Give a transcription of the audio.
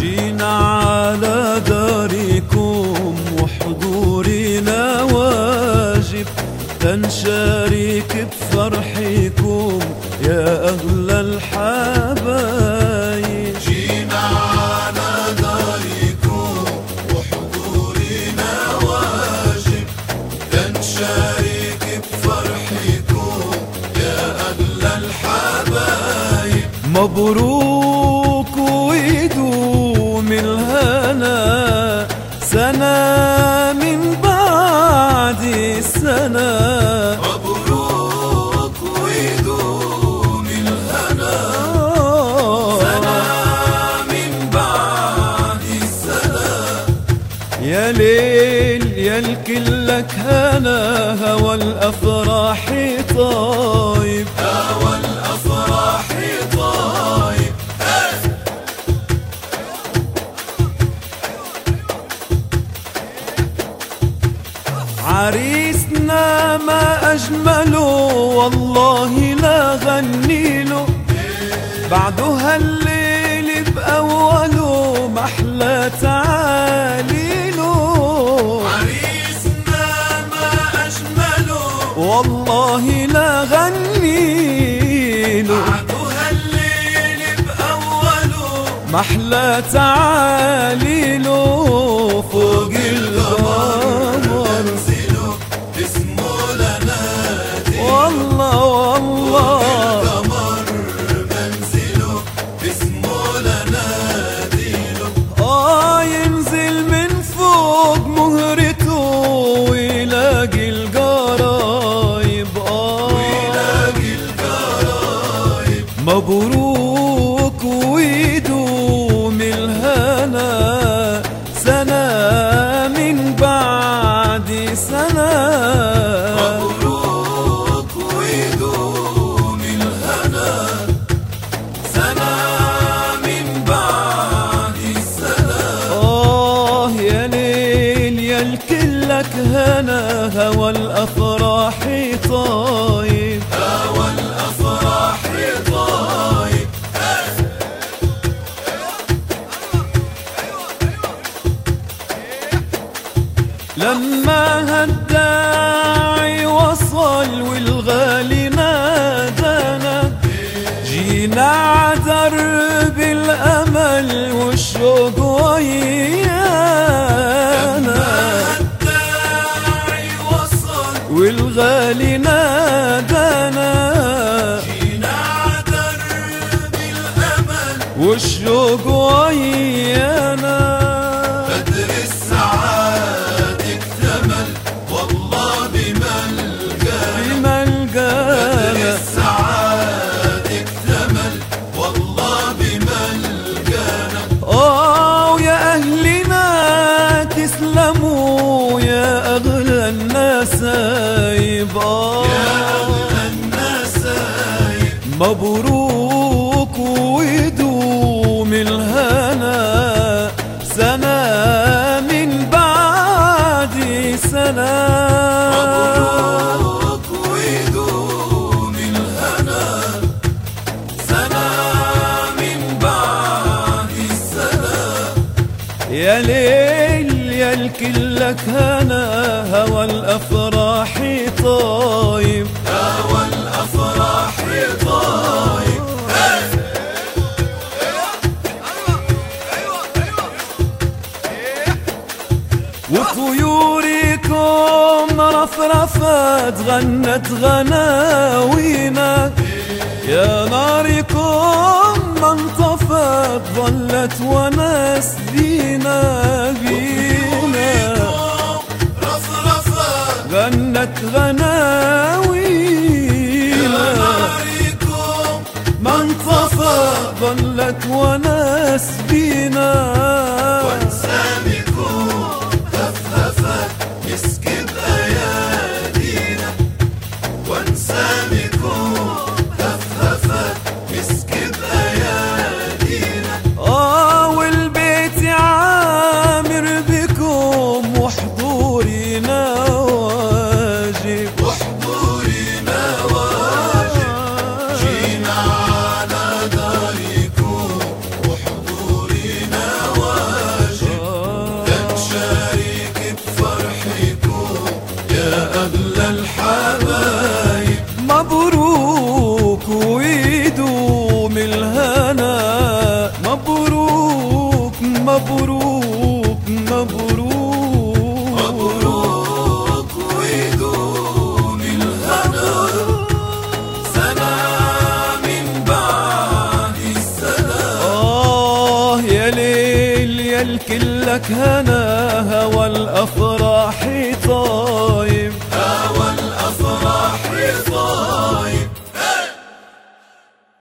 جينا على داركم وحضورنا واجب. تنشارك بفرحكم يا أغلى الحبايب. مبروك ويدوم الهنا. سنة من بعد سنة مبروك ويدوم الهنا. سنة من بعد السنة يا ليل يا الكلك هنا. هوى الأفراح طايب عريسنا ما أجمله والله لا غني له بعده هالليل بأوله محلى تعالي له عريسنا ما أجمله والله لا غني له عدوها الليل بأوله محلى تعالي له فوق القمر هوى الأفراح طايب. هوى الأفراح طايب لما هالداعي وصل والغالي نادانا جينا عدرب الأمل والشوق ويانا والغالي نادانا. جينا درب الأمل والشوق ويانا يا ليل يا الكلك هنا هوى الأفراح طايب. هوى الأفراح طايب. وطيوركم رفرفت غنت غناوينا. يا ناركم ما انطفت ظلت وناس بينا بينا. غنت غناوينا. ما انطفى ظلت وناس بينا سامكم الليل كلك هنا هوى الافراح طايب. هوى الافراح طايب